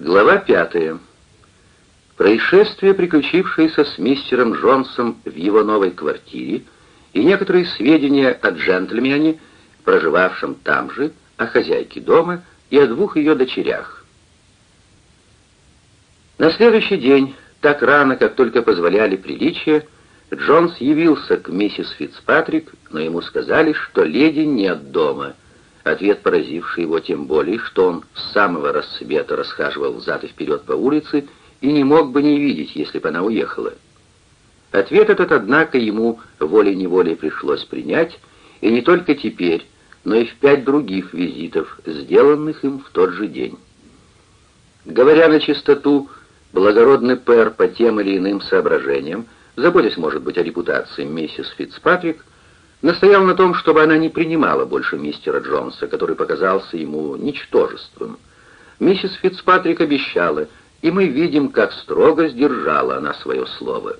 Глава пятая. Происшествие, приключившееся с мистером Джонсом в его новой квартире, и некоторые сведения о джентльмене, проживавшем там же, о хозяйке дома и о двух ее дочерях. На следующий день, так рано, как только позволяли приличия, Джонс явился к миссис Фицпатрик, но ему сказали, что леди нет дома. Ответ, поразивший его тем более, что он с самого рассвета расхаживал взад и вперед по улице и не мог бы не видеть, если бы она уехала. Ответ этот, однако, ему волей-неволей пришлось принять, и не только теперь, но и в пять других визитов, сделанных им в тот же день. Говоря на чистоту, благородный пэр по тем или иным соображениям, заботясь, может быть, о репутации миссис Фицпатрик, настоял на том, чтобы она не принимала больше мистера Джонса, который показался ему ничтожеством. Миссис Фицпатрик обещала, и мы видим, как строго сдержала она свое слово.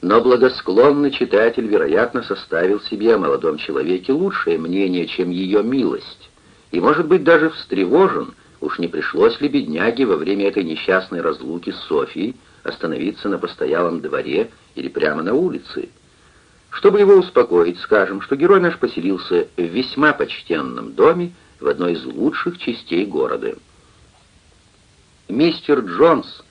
Но благосклонный читатель, вероятно, составил себе о молодом человеке лучшее мнение, чем ее милость, и, может быть, даже встревожен, уж не пришлось ли бедняге во время этой несчастной разлуки с Софией остановиться на постоялом дворе или прямо на улице. Чтобы его успокоить, скажем, что герой наш поселился в весьма почтенном доме в одной из лучших частей города. Мистер Джонс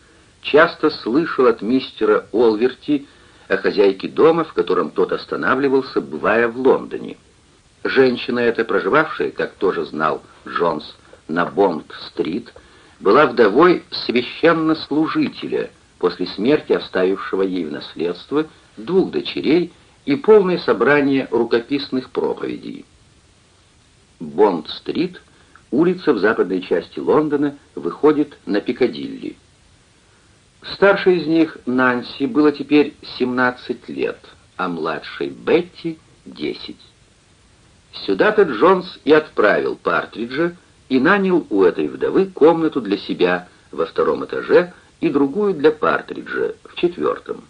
часто слышал от мистера Олверти о хозяйке дома, в котором тот останавливался, бывая в Лондоне. Женщина эта, проживавшая, как тоже знал Джонс, на Бонд-стрит, была вдовой священнослужителя, после смерти оставившего ей в наследство двух дочерей и полное собрание рукописных проповедей. Бонд-стрит, улица в западной части Лондона, выходит на Пикадилли. Старшей из них, Нанси, было теперь 17 лет, а младшей Бетти — 10. Сюда-то Джонс и отправил Партриджа и нанял у этой вдовы комнату для себя во втором этаже и другую для Партриджа в четвертом.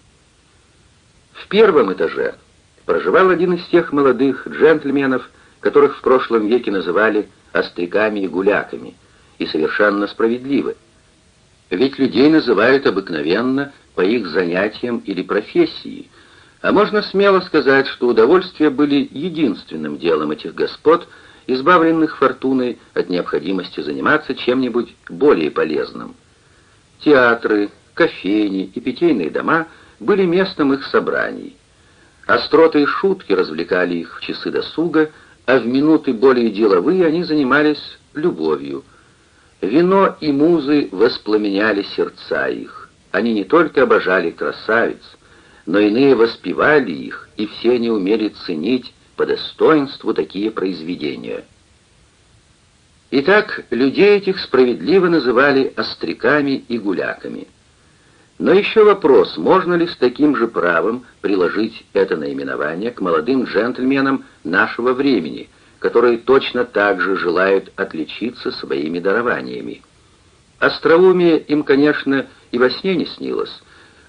В первом этаже проживал один из тех молодых джентльменов, которых в прошлом веке называли остряками и гуляками, и совершенно справедливо. Ведь людей называют обыкновенно по их занятиям или профессии, а можно смело сказать, что удовольствия были единственным делом этих господ, избавленных фортуной от необходимости заниматься чем-нибудь более полезным. Театры, кофейни и питейные дома были местом их собраний. Остроты и шутки развлекали их в часы досуга, а в минуты более деловые они занимались любовью. Вино и музы воспламеняли сердца их. Они не только обожали красавиц, но иные воспевали их, и все они умели ценить по достоинству такие произведения. Итак, людей этих справедливо называли остряками и гуляками. Но еще вопрос, можно ли с таким же правом приложить это наименование к молодым джентльменам нашего времени, которые точно так же желают отличиться своими дарованиями. Остроумие им, конечно, и во сне не снилось,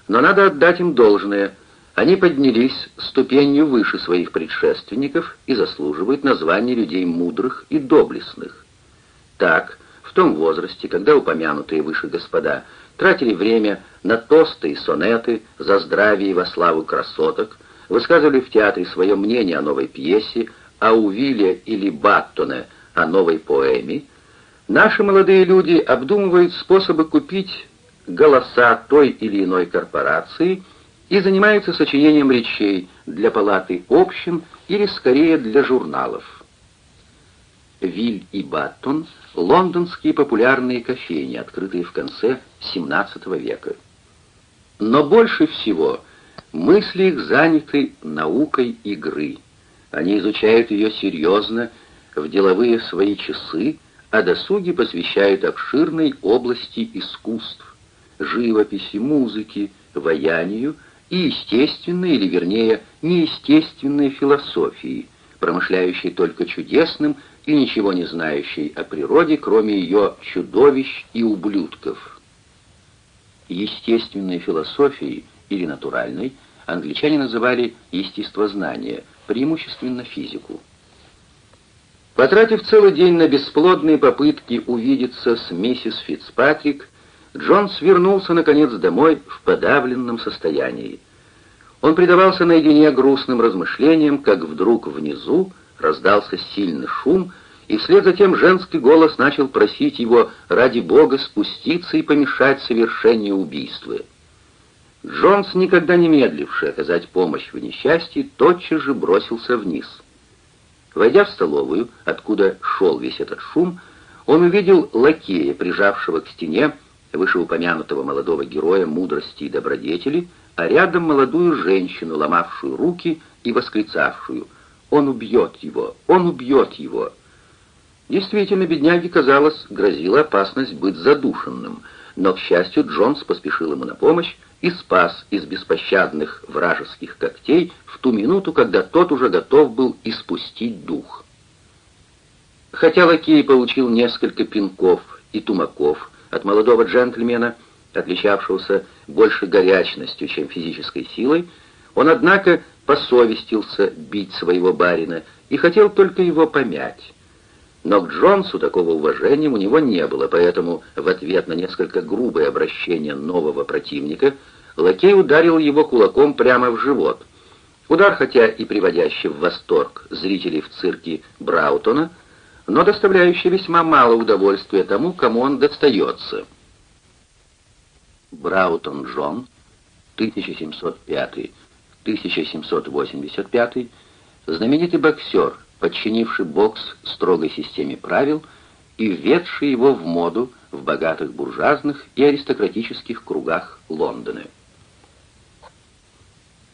но надо отдать им должное. Они поднялись ступенью выше своих предшественников и заслуживают названия людей мудрых и доблестных. Так, в том возрасте, когда упомянутые выше господа тратили время на тосты и сонеты за здравие и во славу красоток, высказывали в театре свое мнение о новой пьесе, о Увиле или Баттоне, о новой поэме, наши молодые люди обдумывают способы купить голоса той или иной корпорации и занимаются сочинением речей для палаты общин или скорее для журналов. Виль и Баттон — лондонские популярные кофейни, открытые в конце XVII века. Но больше всего мысли их заняты наукой игры. Они изучают ее серьезно, в деловые свои часы, а досуги посвящают обширной области искусств, живописи, музыки, ваянию и естественной, или вернее, неестественной философии, промышляющей только чудесным и ничего не знающей о природе, кроме ее чудовищ и ублюдков. Естественной философией или натуральной англичане называли естествознание, преимущественно физику. Потратив целый день на бесплодные попытки увидеться с миссис Фицпатрик, Джонс вернулся, наконец, домой в подавленном состоянии. Он предавался наедине грустным размышлениям, как вдруг внизу раздался сильный шум, и вслед за тем женский голос начал просить его ради бога спуститься и помешать совершению убийства. Джонс, никогда не медливший оказать помощь в несчастье, тотчас же бросился вниз. Войдя в столовую, откуда шел весь этот шум, он увидел лакея, прижавшего к стене вышеупомянутого молодого героя мудрости и добродетели, а рядом молодую женщину, ломавшую руки и восклицавшую «Он убьет его! Он убьет его!» Действительно, бедняге, казалось, грозила опасность быть задушенным, но, к счастью, Джонс поспешил ему на помощь и спас из беспощадных вражеских когтей в ту минуту, когда тот уже готов был испустить дух. Хотя лакей получил несколько пинков и тумаков от молодого джентльмена, отличавшегося больше горячностью, чем физической силой, он, однако, посовестился бить своего барина и хотел только его помять. Но к Джонсу такого уважения у него не было, поэтому в ответ на несколько грубое обращение нового противника лакей ударил его кулаком прямо в живот. Удар, хотя и приводящий в восторг зрителей в цирке Браутона, но доставляющий весьма мало удовольствия тому, кому он достается. Браутон Джон, 1705-1785, знаменитый боксер, подчинивший бокс строгой системе правил и введший его в моду в богатых буржуазных и аристократических кругах Лондона.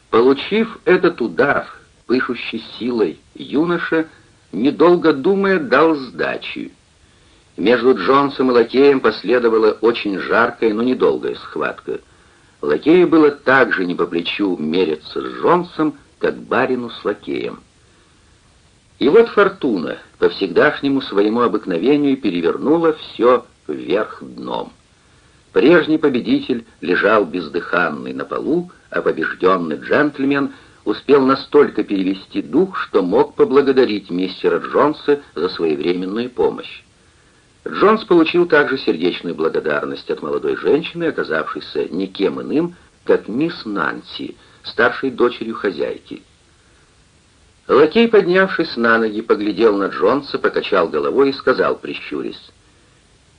Получив этот удар, пышущий силой, юноша, недолго думая, дал сдачи. Между Джонсом и Лакеем последовала очень жаркая, но недолгая схватка. Лакею было так же не по плечу мериться с Джонсом, как барину с Лакеем. И вот фортуна по всегдашнему своему обыкновению перевернула все вверх дном. Прежний победитель лежал бездыханный на полу, а побежденный джентльмен успел настолько перевести дух, что мог поблагодарить мистера Джонса за своевременную помощь. Джонс получил также сердечную благодарность от молодой женщины, оказавшейся никем иным, как мисс Нанси, старшей дочерью хозяйки. Лакей, поднявшись на ноги, поглядел на Джонса, покачал головой и сказал, прищурясь,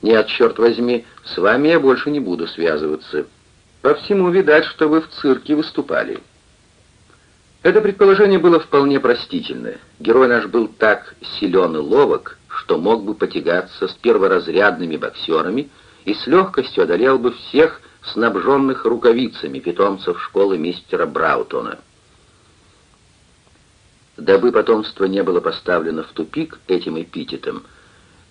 «Нет, черт возьми, с вами я больше не буду связываться. По всему видать, что вы в цирке выступали». Это предположение было вполне простительное. Герой наш был так силен и ловок, что мог бы потягаться с перворазрядными боксерами и с легкостью одолел бы всех снабженных рукавицами питомцев школы мистера Браутона. Дабы потомство не было поставлено в тупик этим эпитетом,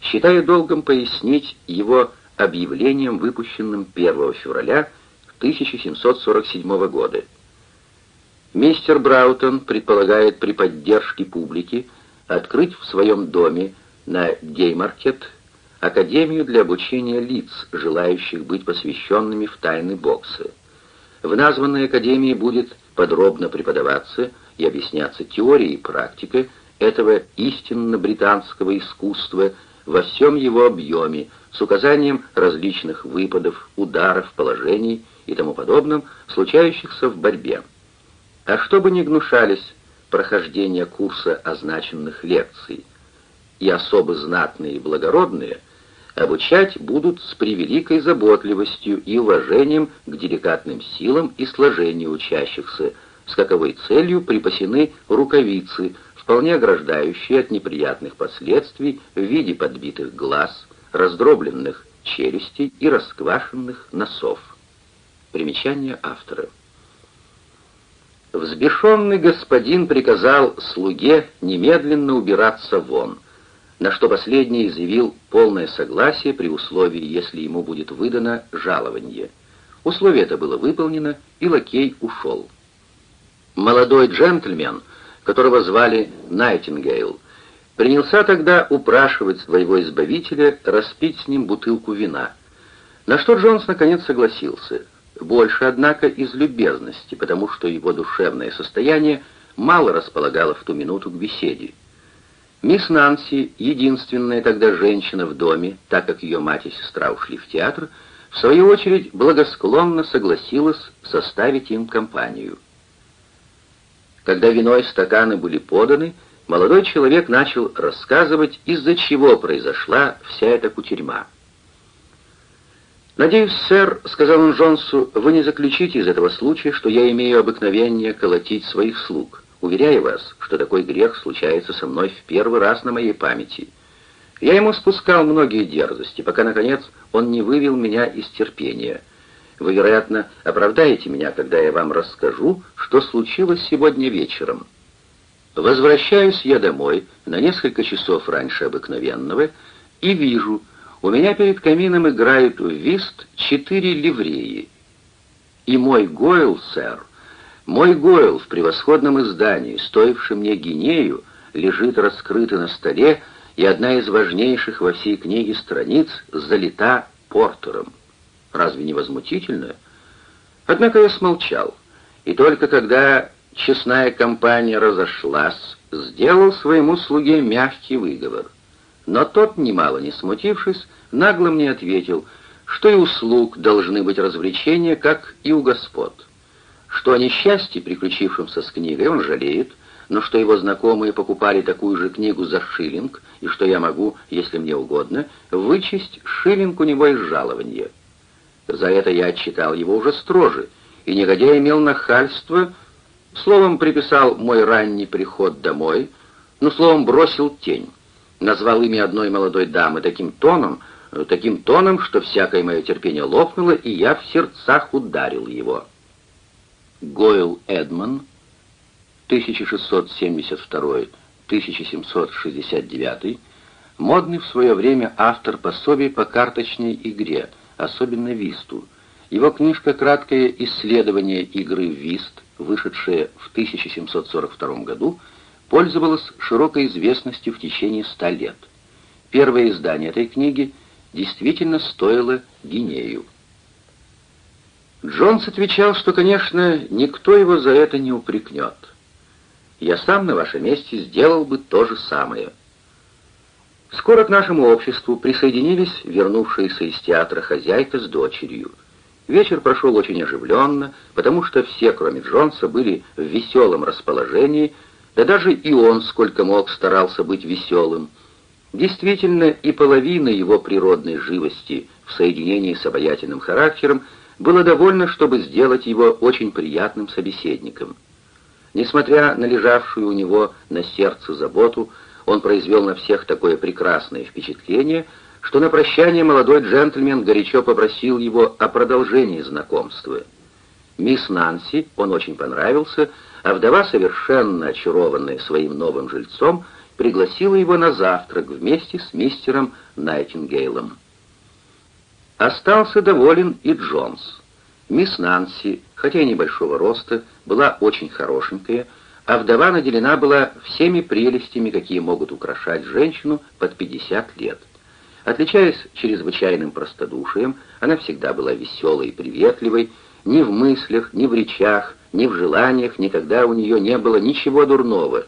считаю долгом пояснить его объявлением, выпущенным 1 февраля 1747 года. Мистер Браутон предполагает при поддержке публики открыть в своем доме на Геймаркет Академию для обучения лиц, желающих быть посвященными в тайны бокса. В названной академии будет подробно преподаваться и объясняться теория и практика этого истинно британского искусства во всем его объеме, с указанием различных выпадов, ударов, положений и тому подобным, случающихся в борьбе. А чтобы не гнушались прохождения курса означенных лекций, и особо знатные и благородные, обучать будут с превеликой заботливостью и уважением к деликатным силам и сложению учащихся, с каковой целью припасены рукавицы, вполне ограждающие от неприятных последствий в виде подбитых глаз, раздробленных челюстей и расквашенных носов. Примечание автора. Взбешенный господин приказал слуге немедленно убираться вон, на что последний изъявил полное согласие при условии, если ему будет выдано жалование. Условие это было выполнено, и лакей ушел. Молодой джентльмен, которого звали Найтингейл, принялся тогда упрашивать своего избавителя распить с ним бутылку вина, на что Джонс наконец согласился. Больше, однако, из любезности, потому что его душевное состояние мало располагало в ту минуту к беседе. Мисс Нанси, единственная тогда женщина в доме, так как ее мать и сестра ушли в театр, в свою очередь благосклонно согласилась составить им компанию. Когда вино и стаканы были поданы, молодой человек начал рассказывать, из-за чего произошла вся эта кутерьма. «Надеюсь, сэр, — сказал он Джонсу, — вы не заключите из этого случая, что я имею обыкновение колотить своих слуг. Уверяю вас, что такой грех случается со мной в первый раз на моей памяти. Я ему спускал многие дерзости, пока, наконец, он не вывел меня из терпения. Вы, вероятно, оправдаете меня, когда я вам расскажу, что случилось сегодня вечером. Возвращаюсь я домой на несколько часов раньше обыкновенного и вижу, у меня перед камином играют в вист четыре ливреи. И мой Гойл, сэр, мой Гойл в превосходном издании, стоившем мне гинею, лежит раскрытый на столе, и одна из важнейших во всей книге страниц залита Портером. Разве не возмутительно? Однако я смолчал, и только когда честная компания разошлась, сделал своему слуге мягкий выговор. Но тот, немало не смутившись, нагло мне ответил, что и у слуг должны быть развлечения, как и у господ. Что о несчастье, приключившемся с книгой, он жалеет, но что его знакомые покупали такую же книгу за шиллинг, и что я могу, если мне угодно, вычесть шиллинг у него из жалования. За это я отчитал его уже строже, и негодяй имел нахальство, словом, приписал мой ранний приход домой, ну, словом, бросил тень назвал имя одной молодой дамы таким тоном, таким тоном, что всякое мое терпение лопнуло, и я в сердцах ударил его. Гойл Эдман, 1672-1769, модный в свое время автор пособий по карточной игре, особенно висту. Его книжка «Краткое исследование игры в вист», вышедшая в 1742 году, пользовалась широкой известностью в течение ста лет. Первое издание этой книги действительно стоило гинею. Джонс отвечал, что, конечно, никто его за это не упрекнет. Я сам на вашем месте сделал бы то же самое. Скоро к нашему обществу присоединились вернувшиеся из театра хозяйка с дочерью. Вечер прошел очень оживленно, потому что все, кроме Джонса, были в веселом расположении, да даже и он, сколько мог, старался быть веселым. Действительно, и половина его природной живости в соединении с обаятельным характером было довольно, чтобы сделать его очень приятным собеседником. Несмотря на лежавшую у него на сердце заботу, он произвел на всех такое прекрасное впечатление, что на прощание молодой джентльмен горячо попросил его о продолжении знакомства. Мисс Нанси он очень понравился, а вдова, совершенно очарованная своим новым жильцом, пригласила его на завтрак вместе с мистером Найтингейлом. Остался доволен и Джонс. Мисс Нанси, хотя и небольшого роста, была очень хорошенькая, а вдова наделена была всеми прелестями, какие могут украшать женщину под 50 лет. Отличаясь чрезвычайным простодушием, она всегда была веселой и приветливой, ни в мыслях, ни в речах, ни в желаниях никогда у нее не было ничего дурного.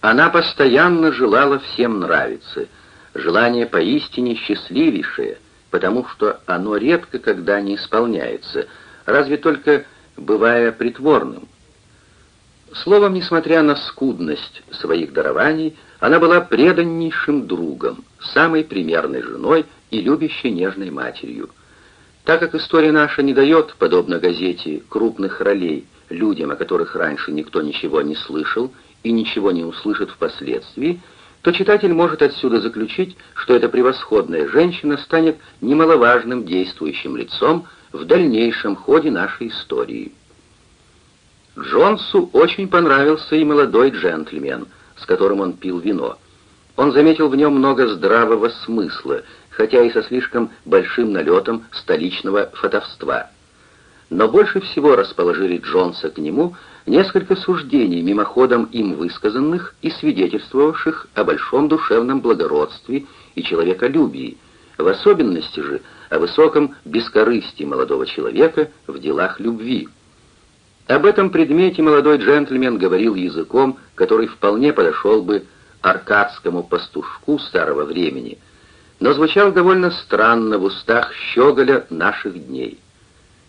Она постоянно желала всем нравиться. Желание поистине счастливейшее, потому что оно редко когда не исполняется, разве только бывая притворным. Словом, несмотря на скудность своих дарований, она была преданнейшим другом, самой примерной женой и любящей нежной матерью. Так как история наша не дает, подобно газете, крупных ролей людям, о которых раньше никто ничего не слышал и ничего не услышит впоследствии, то читатель может отсюда заключить, что эта превосходная женщина станет немаловажным действующим лицом в дальнейшем ходе нашей истории. Джонсу очень понравился и молодой джентльмен, с которым он пил вино. Он заметил в нем много здравого смысла, хотя и со слишком большим налетом столичного фотовства. Но больше всего расположили Джонса к нему несколько суждений, мимоходом им высказанных и свидетельствовавших о большом душевном благородстве и человеколюбии, в особенности же о высоком бескорыстии молодого человека в делах любви. Об этом предмете молодой джентльмен говорил языком, который вполне подошел бы аркадскому пастушку старого времени, но звучал довольно странно в устах Щеголя наших дней.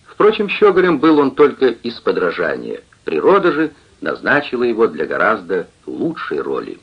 Впрочем, Щеголем был он только из подражания. Природа же назначила его для гораздо лучшей роли.